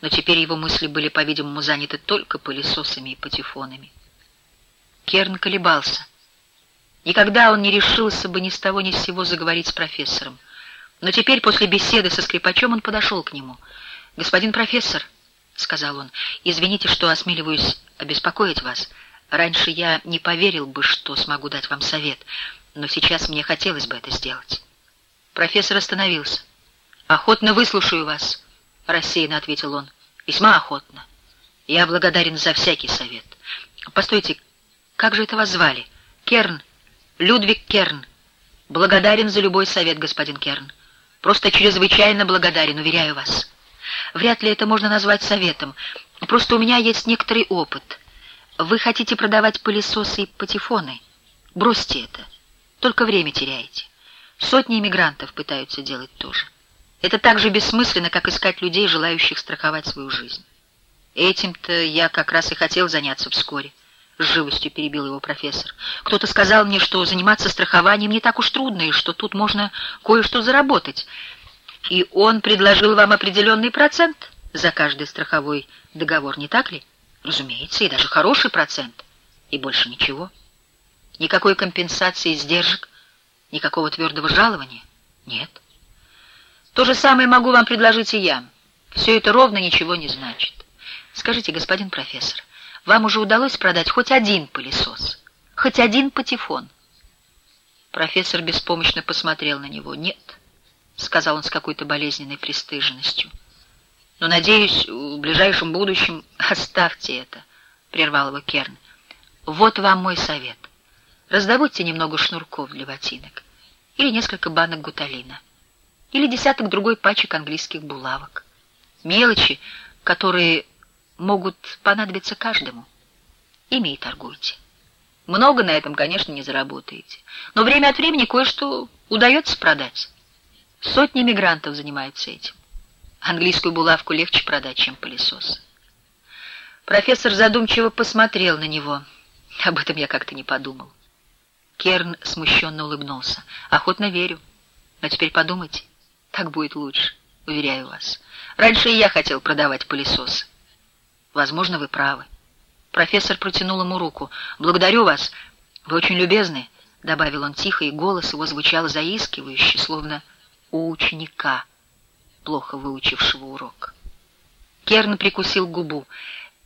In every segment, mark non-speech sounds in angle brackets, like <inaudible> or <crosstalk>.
но теперь его мысли были, по-видимому, заняты только пылесосами и патефонами. Керн колебался. Никогда он не решился бы ни с того ни с сего заговорить с профессором. Но теперь, после беседы со скрипачом, он подошел к нему. «Господин профессор», — сказал он, — «извините, что осмеливаюсь обеспокоить вас. Раньше я не поверил бы, что смогу дать вам совет, но сейчас мне хотелось бы это сделать». Профессор остановился. «Охотно выслушаю вас», — рассеянно ответил он. «Весьма охотно. Я благодарен за всякий совет. Постойте, как же это вас звали? Керн. Людвиг Керн. Благодарен за любой совет, господин Керн. Просто чрезвычайно благодарен, уверяю вас. Вряд ли это можно назвать советом. Просто у меня есть некоторый опыт. Вы хотите продавать пылесосы и патефоны? Бросьте это. Только время теряете. Сотни иммигрантов пытаются делать то же. Это так же бессмысленно, как искать людей, желающих страховать свою жизнь. Этим-то я как раз и хотел заняться вскоре. С живостью перебил его профессор. Кто-то сказал мне, что заниматься страхованием не так уж трудно, и что тут можно кое-что заработать. И он предложил вам определенный процент за каждый страховой договор, не так ли? Разумеется, и даже хороший процент. И больше ничего. Никакой компенсации издержек, никакого твердого жалования? Нет. То же самое могу вам предложить и я. Все это ровно ничего не значит. Скажите, господин профессор, вам уже удалось продать хоть один пылесос, хоть один патефон. Профессор беспомощно посмотрел на него. «Нет», — сказал он с какой-то болезненной пристыженностью. «Но, надеюсь, в ближайшем будущем <laughs> оставьте это», — прервал его Керн. «Вот вам мой совет. Раздобудьте немного шнурков для ботинок, или несколько банок гуталина, или десяток другой пачек английских булавок. Мелочи, которые могут понадобиться каждому. Ими и торгуйте. Много на этом, конечно, не заработаете. Но время от времени кое-что удается продать. Сотни мигрантов занимаются этим. Английскую булавку легче продать, чем пылесос. Профессор задумчиво посмотрел на него. Об этом я как-то не подумал. Керн смущенно улыбнулся. Охотно верю. Но теперь подумайте, так будет лучше, уверяю вас. Раньше я хотел продавать пылесосы. Возможно, вы правы. Профессор протянул ему руку. «Благодарю вас. Вы очень любезны», — добавил он тихо, и голос его звучал заискивающе, словно у ученика, плохо выучившего урок. Керн прикусил губу.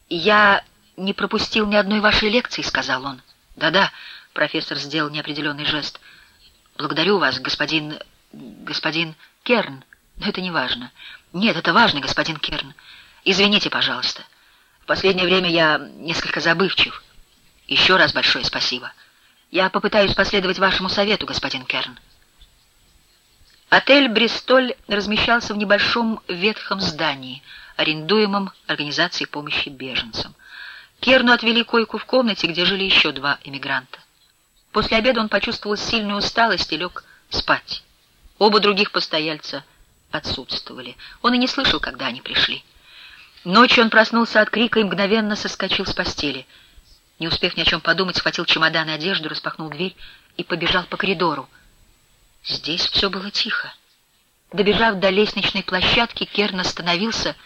«Я не пропустил ни одной вашей лекции», — сказал он. «Да-да», — профессор сделал неопределенный жест. «Благодарю вас, господин... господин Керн. Но это не важно. Нет, это важно, господин Керн. Извините, пожалуйста». В последнее время я несколько забывчив. Еще раз большое спасибо. Я попытаюсь последовать вашему совету, господин Керн. Отель «Бристоль» размещался в небольшом ветхом здании, арендуемом Организацией помощи беженцам. Керну отвели койку в комнате, где жили еще два эмигранта. После обеда он почувствовал сильную усталость и лег спать. Оба других постояльца отсутствовали. Он и не слышал, когда они пришли. Ночью он проснулся от крика и мгновенно соскочил с постели. Не успев ни о чем подумать, схватил чемодан и одежду, распахнул дверь и побежал по коридору. Здесь все было тихо. Добежав до лестничной площадки, Керн остановился,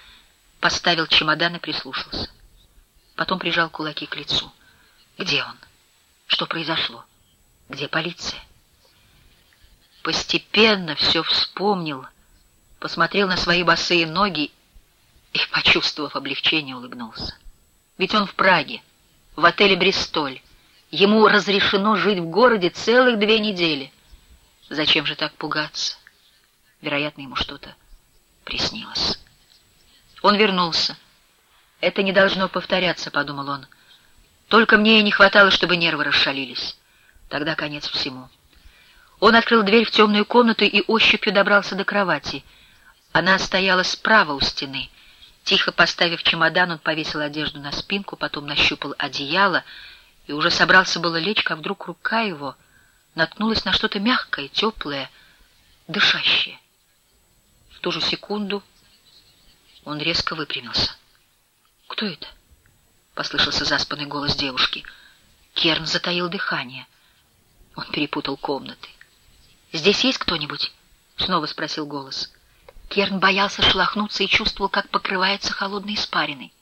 поставил чемодан и прислушался. Потом прижал кулаки к лицу. Где он? Что произошло? Где полиция? Постепенно все вспомнил, посмотрел на свои босые ноги и, почувствовав облегчение, улыбнулся. Ведь он в Праге, в отеле «Бристоль». Ему разрешено жить в городе целых две недели. Зачем же так пугаться? Вероятно, ему что-то приснилось. Он вернулся. «Это не должно повторяться», — подумал он. «Только мне и не хватало, чтобы нервы расшалились. Тогда конец всему». Он открыл дверь в темную комнату и ощупью добрался до кровати. Она стояла справа у стены — Тихо поставив чемодан, он повесил одежду на спинку, потом нащупал одеяло и уже собрался было лечь, как вдруг рука его наткнулась на что-то мягкое, теплое, дышащее. В ту же секунду он резко выпрямился. «Кто это?» — послышался заспанный голос девушки. Керн затаил дыхание. Он перепутал комнаты. «Здесь есть кто-нибудь?» — снова спросил голос. Керн боялся шелохнуться и чувствовал, как покрывается холодной испариной.